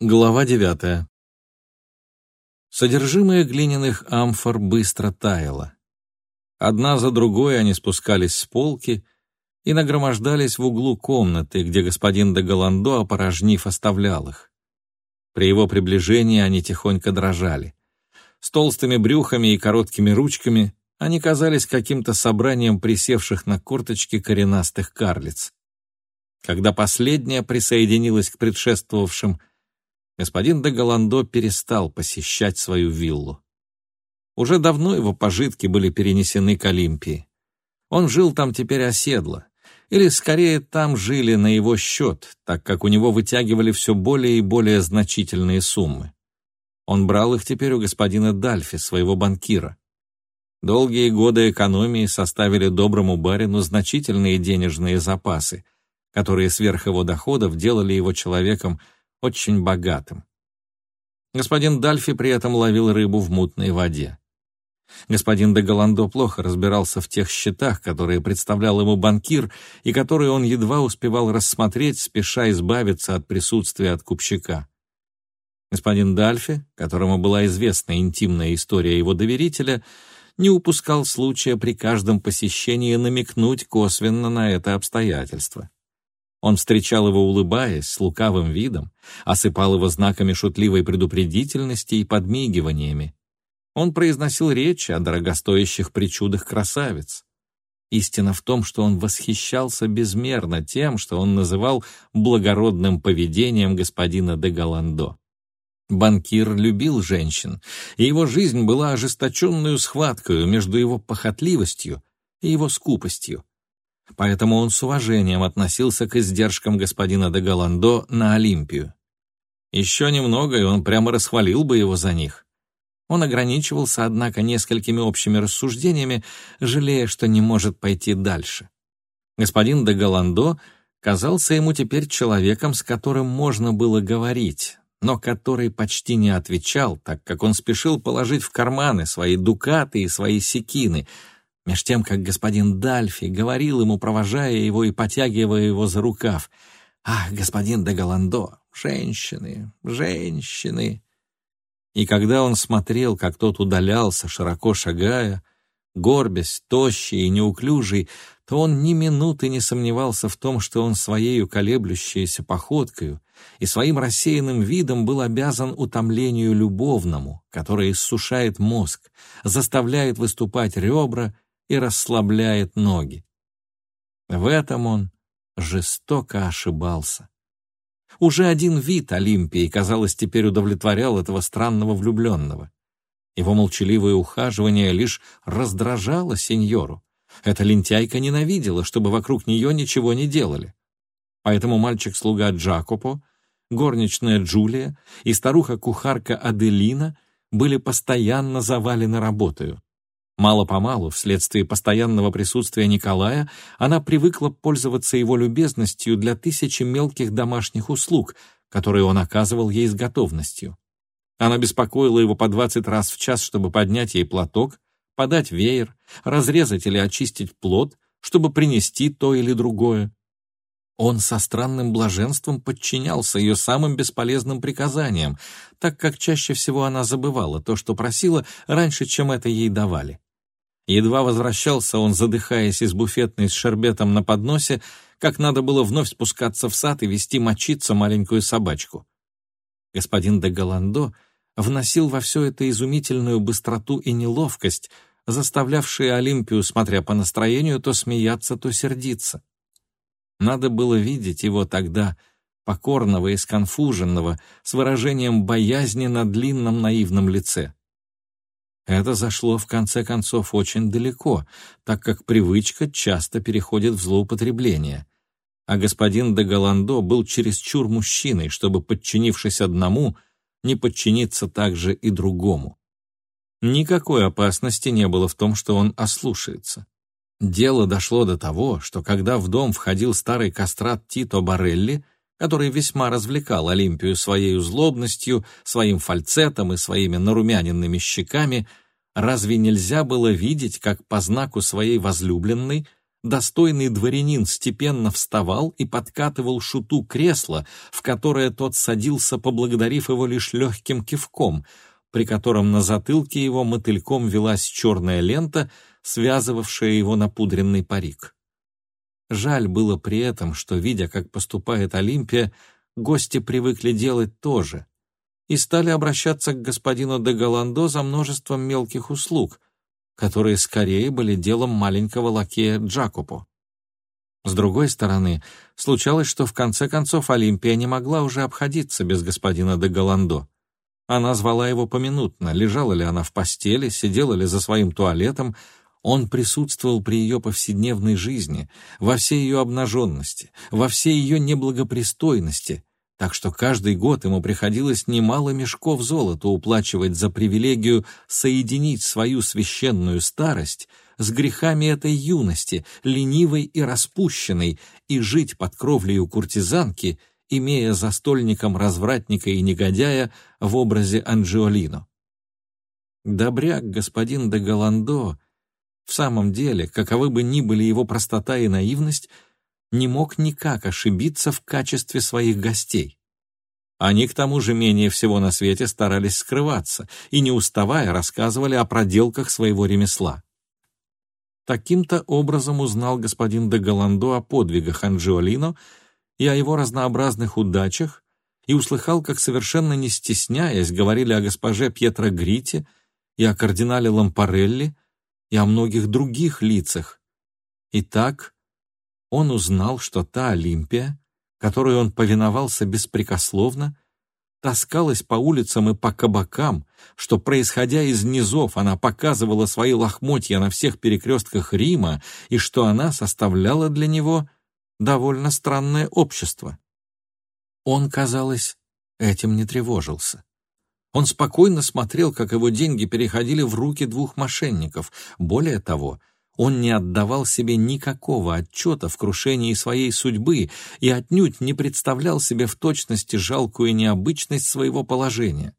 Глава девятая. Содержимое глиняных амфор быстро таяло. Одна за другой они спускались с полки и нагромождались в углу комнаты, где господин де Голландо, опорожнив, оставлял их. При его приближении они тихонько дрожали. С толстыми брюхами и короткими ручками они казались каким-то собранием присевших на корточки коренастых карлиц. Когда последняя присоединилась к предшествовавшим, господин де Голландо перестал посещать свою виллу. Уже давно его пожитки были перенесены к Олимпии. Он жил там теперь оседло, или скорее там жили на его счет, так как у него вытягивали все более и более значительные суммы. Он брал их теперь у господина Дальфи, своего банкира. Долгие годы экономии составили доброму барину значительные денежные запасы, которые сверх его доходов делали его человеком очень богатым. Господин Дальфи при этом ловил рыбу в мутной воде. Господин де Голландо плохо разбирался в тех счетах, которые представлял ему банкир и которые он едва успевал рассмотреть, спеша избавиться от присутствия откупщика. Господин Дальфи, которому была известна интимная история его доверителя, не упускал случая при каждом посещении намекнуть косвенно на это обстоятельство. Он встречал его, улыбаясь, с лукавым видом, осыпал его знаками шутливой предупредительности и подмигиваниями. Он произносил речи о дорогостоящих причудах красавиц. Истина в том, что он восхищался безмерно тем, что он называл благородным поведением господина де Голландо. Банкир любил женщин, и его жизнь была ожесточенную схваткой между его похотливостью и его скупостью. Поэтому он с уважением относился к издержкам господина де Голландо на Олимпию. Еще немного, и он прямо расхвалил бы его за них. Он ограничивался, однако, несколькими общими рассуждениями, жалея, что не может пойти дальше. Господин де Голландо казался ему теперь человеком, с которым можно было говорить, но который почти не отвечал, так как он спешил положить в карманы свои дукаты и свои секины — Меж тем, как господин Дальфи говорил ему, провожая его и потягивая его за рукав, «Ах, господин де Голландо, женщины, женщины!» И когда он смотрел, как тот удалялся, широко шагая, горбясь, тощий и неуклюжий, то он ни минуты не сомневался в том, что он своею колеблющейся походкою и своим рассеянным видом был обязан утомлению любовному, которое иссушает мозг, заставляет выступать ребра и расслабляет ноги. В этом он жестоко ошибался. Уже один вид Олимпии, казалось, теперь удовлетворял этого странного влюбленного. Его молчаливое ухаживание лишь раздражало сеньору. Эта лентяйка ненавидела, чтобы вокруг нее ничего не делали. Поэтому мальчик-слуга Джакопо, горничная Джулия и старуха-кухарка Аделина были постоянно завалены работою. Мало-помалу, вследствие постоянного присутствия Николая, она привыкла пользоваться его любезностью для тысячи мелких домашних услуг, которые он оказывал ей с готовностью. Она беспокоила его по двадцать раз в час, чтобы поднять ей платок, подать веер, разрезать или очистить плод, чтобы принести то или другое. Он со странным блаженством подчинялся ее самым бесполезным приказаниям, так как чаще всего она забывала то, что просила, раньше, чем это ей давали. Едва возвращался он, задыхаясь из буфетной с шербетом на подносе, как надо было вновь спускаться в сад и вести мочиться маленькую собачку. Господин де Голландо вносил во все это изумительную быстроту и неловкость, заставлявшие Олимпию, смотря по настроению, то смеяться, то сердиться. Надо было видеть его тогда, покорного и сконфуженного, с выражением боязни на длинном наивном лице. Это зашло в конце концов очень далеко, так как привычка часто переходит в злоупотребление. А господин де Голландо был чересчур мужчиной, чтобы, подчинившись одному, не подчиниться также и другому. Никакой опасности не было в том, что он ослушается. Дело дошло до того, что когда в дом входил старый кастрат Тито Барелли, который весьма развлекал Олимпию своей злобностью, своим фальцетом и своими нарумяненными щеками, разве нельзя было видеть, как по знаку своей возлюбленной достойный дворянин степенно вставал и подкатывал шуту кресло, в которое тот садился, поблагодарив его лишь легким кивком, при котором на затылке его мотыльком велась черная лента, связывавшая его напудренный парик. Жаль было при этом, что, видя, как поступает Олимпия, гости привыкли делать то же и стали обращаться к господину де Голландо за множеством мелких услуг, которые скорее были делом маленького лакея Джакопо. С другой стороны, случалось, что в конце концов Олимпия не могла уже обходиться без господина де Голландо. Она звала его поминутно, лежала ли она в постели, сидела ли за своим туалетом, он присутствовал при ее повседневной жизни, во всей ее обнаженности, во всей ее неблагопристойности, так что каждый год ему приходилось немало мешков золота уплачивать за привилегию соединить свою священную старость с грехами этой юности, ленивой и распущенной, и жить под кровлею куртизанки, имея застольником развратника и негодяя в образе Анджиолино. Добряк господин де Голландо в самом деле, каковы бы ни были его простота и наивность, не мог никак ошибиться в качестве своих гостей. Они, к тому же, менее всего на свете старались скрываться и, не уставая, рассказывали о проделках своего ремесла. Таким-то образом узнал господин де Голландо о подвигах Анджиолино и о его разнообразных удачах, и услыхал, как совершенно не стесняясь говорили о госпоже Пьетро Грите и о кардинале Лампарелли и о многих других лицах. И так он узнал, что та Олимпия, которой он повиновался беспрекословно, таскалась по улицам и по кабакам, что, происходя из низов, она показывала свои лохмотья на всех перекрестках Рима и что она составляла для него довольно странное общество. Он, казалось, этим не тревожился. Он спокойно смотрел, как его деньги переходили в руки двух мошенников. Более того, он не отдавал себе никакого отчета в крушении своей судьбы и отнюдь не представлял себе в точности жалкую необычность своего положения.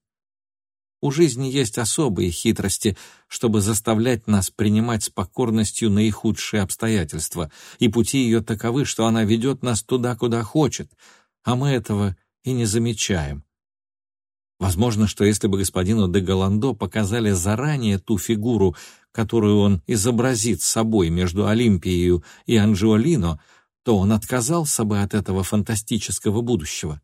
У жизни есть особые хитрости, чтобы заставлять нас принимать с покорностью наихудшие обстоятельства, и пути ее таковы, что она ведет нас туда, куда хочет, а мы этого и не замечаем. Возможно, что если бы господину де Голландо показали заранее ту фигуру, которую он изобразит собой между Олимпией и Анджиолино, то он отказался бы от этого фантастического будущего.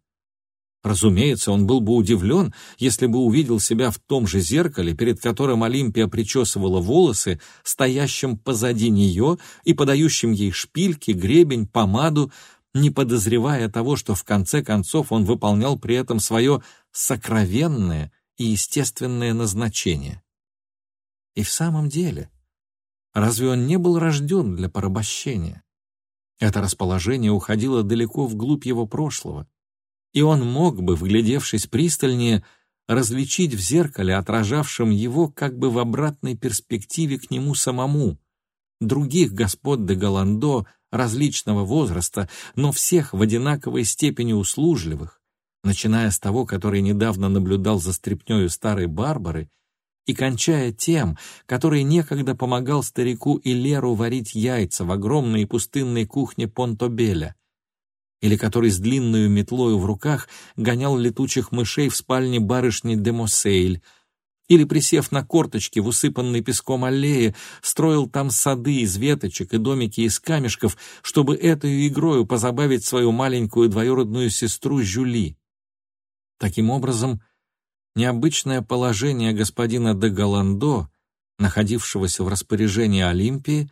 Разумеется, он был бы удивлен, если бы увидел себя в том же зеркале, перед которым Олимпия причесывала волосы, стоящим позади нее и подающим ей шпильки, гребень, помаду, не подозревая того, что в конце концов он выполнял при этом свое сокровенное и естественное назначение. И в самом деле, разве он не был рожден для порабощения? Это расположение уходило далеко вглубь его прошлого, и он мог бы, вглядевшись пристальнее, различить в зеркале, отражавшем его как бы в обратной перспективе к нему самому, других господ де Голландо различного возраста, но всех в одинаковой степени услужливых, начиная с того, который недавно наблюдал за стряпнёю старой Барбары, и кончая тем, который некогда помогал старику Илеру варить яйца в огромной и пустынной кухне Понтобеля, или который с длинную метлою в руках гонял летучих мышей в спальне барышни де Мосейль, или, присев на корточки в усыпанной песком аллее, строил там сады из веточек и домики из камешков, чтобы этой игрою позабавить свою маленькую двоюродную сестру Жюли. Таким образом, необычное положение господина де Голландо, находившегося в распоряжении Олимпии,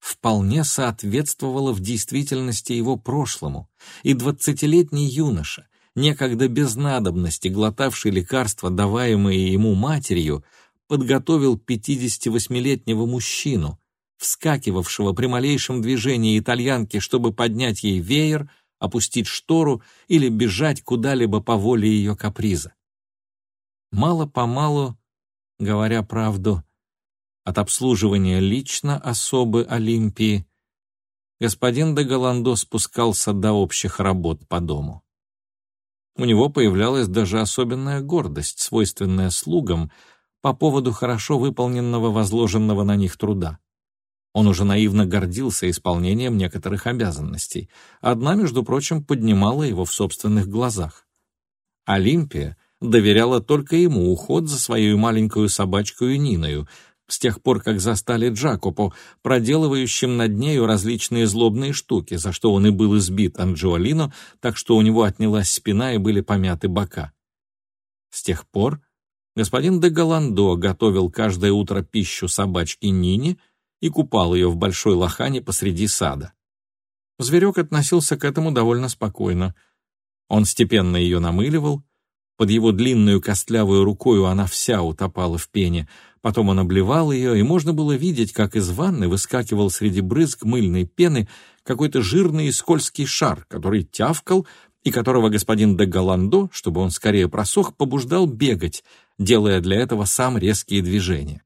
вполне соответствовало в действительности его прошлому, и двадцатилетний юноша, некогда без надобности глотавший лекарства, даваемые ему матерью, подготовил 58-летнего мужчину, вскакивавшего при малейшем движении итальянки, чтобы поднять ей веер, опустить штору или бежать куда-либо по воле ее каприза. Мало-помалу, говоря правду, от обслуживания лично особы Олимпии, господин де Голландо спускался до общих работ по дому. У него появлялась даже особенная гордость, свойственная слугам, по поводу хорошо выполненного возложенного на них труда. Он уже наивно гордился исполнением некоторых обязанностей. Одна, между прочим, поднимала его в собственных глазах. Олимпия доверяла только ему уход за свою маленькую собачкой Ниною, с тех пор, как застали Джакопо, проделывающим над нею различные злобные штуки, за что он и был избит Анджиолино, так что у него отнялась спина и были помяты бока. С тех пор господин де Голландо готовил каждое утро пищу собачке Нине и купал ее в большой лохане посреди сада. Зверек относился к этому довольно спокойно. Он степенно ее намыливал, под его длинную костлявую рукою она вся утопала в пене, потом он обливал ее, и можно было видеть, как из ванны выскакивал среди брызг мыльной пены какой-то жирный и скользкий шар, который тявкал, и которого господин де Голландо, чтобы он скорее просох, побуждал бегать, делая для этого сам резкие движения.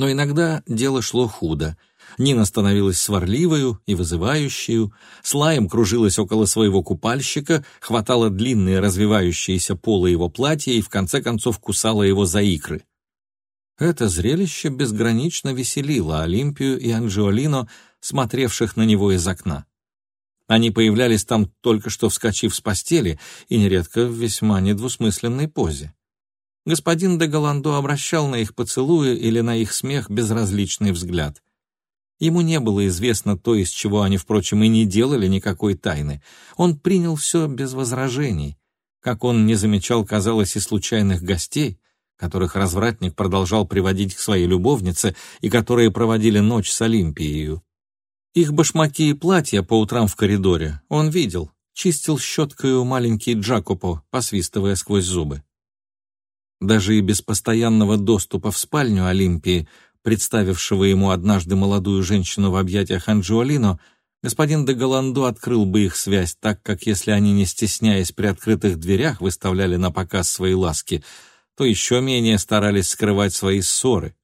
Но иногда дело шло худо. Нина становилась сварливою и вызывающую, слаем кружилась около своего купальщика, хватала длинные развивающиеся полы его платья и в конце концов кусала его за икры. Это зрелище безгранично веселило Олимпию и Анджиолино, смотревших на него из окна. Они появлялись там только что вскочив с постели и нередко в весьма недвусмысленной позе. Господин де Голландо обращал на их поцелуи или на их смех безразличный взгляд. Ему не было известно то, из чего они, впрочем, и не делали никакой тайны. Он принял все без возражений. Как он не замечал, казалось, и случайных гостей, которых развратник продолжал приводить к своей любовнице и которые проводили ночь с Олимпией. Их башмаки и платья по утрам в коридоре он видел, чистил щеткою маленький Джакопо, посвистывая сквозь зубы. Даже и без постоянного доступа в спальню Олимпии, представившего ему однажды молодую женщину в объятиях Анджиолино, господин де Голландо открыл бы их связь так, как если они, не стесняясь при открытых дверях, выставляли на показ свои ласки, то еще менее старались скрывать свои ссоры.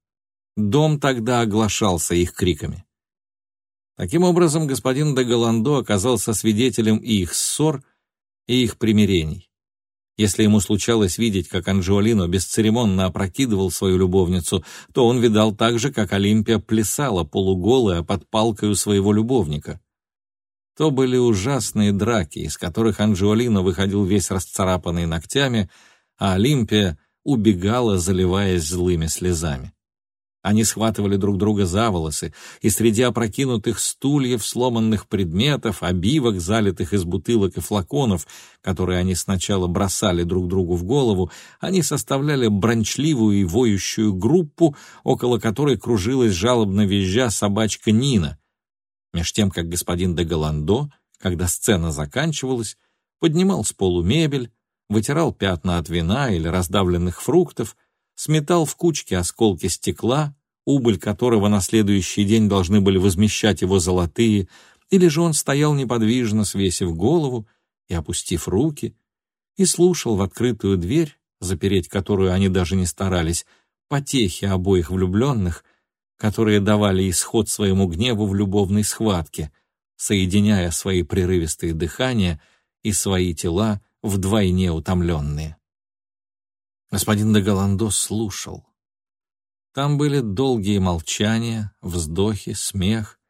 Дом тогда оглашался их криками. Таким образом, господин де Голландо оказался свидетелем и их ссор, и их примирений. Если ему случалось видеть, как Анджиолино бесцеремонно опрокидывал свою любовницу, то он видал также, как Олимпия плясала полуголая под палкой у своего любовника. То были ужасные драки, из которых Анджиолино выходил весь расцарапанный ногтями, а Олимпия убегала, заливаясь злыми слезами. Они схватывали друг друга за волосы, и среди опрокинутых стульев, сломанных предметов, обивок, залитых из бутылок и флаконов, которые они сначала бросали друг другу в голову, они составляли брончливую и воющую группу, около которой кружилась жалобно визжа собачка Нина. Меж тем, как господин де Голландо, когда сцена заканчивалась, поднимал с полу мебель, вытирал пятна от вина или раздавленных фруктов, сметал в кучки осколки стекла, убыль которого на следующий день должны были возмещать его золотые, или же он стоял неподвижно, свесив голову и опустив руки, и слушал в открытую дверь, запереть которую они даже не старались, потехи обоих влюбленных, которые давали исход своему гневу в любовной схватке, соединяя свои прерывистые дыхания и свои тела вдвойне утомленные. Господин де Голландо слушал. Там были долгие молчания, вздохи, смех,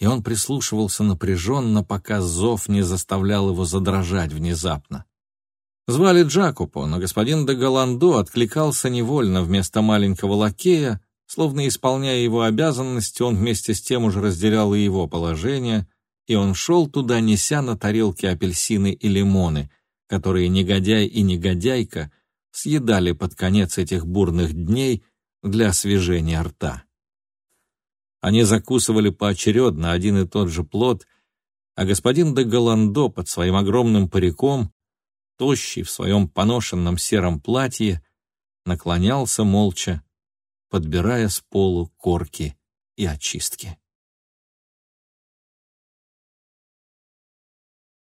и он прислушивался напряженно, пока зов не заставлял его задрожать внезапно. Звали Джакупо, но господин де Голландо откликался невольно вместо маленького лакея, словно исполняя его обязанности, он вместе с тем уже разделял и его положение, и он шел туда, неся на тарелке апельсины и лимоны, которые негодяй и негодяйка съедали под конец этих бурных дней для освежения рта. Они закусывали поочередно один и тот же плод, а господин де Голландо под своим огромным париком, тощий в своем поношенном сером платье, наклонялся молча, подбирая с полу корки и очистки.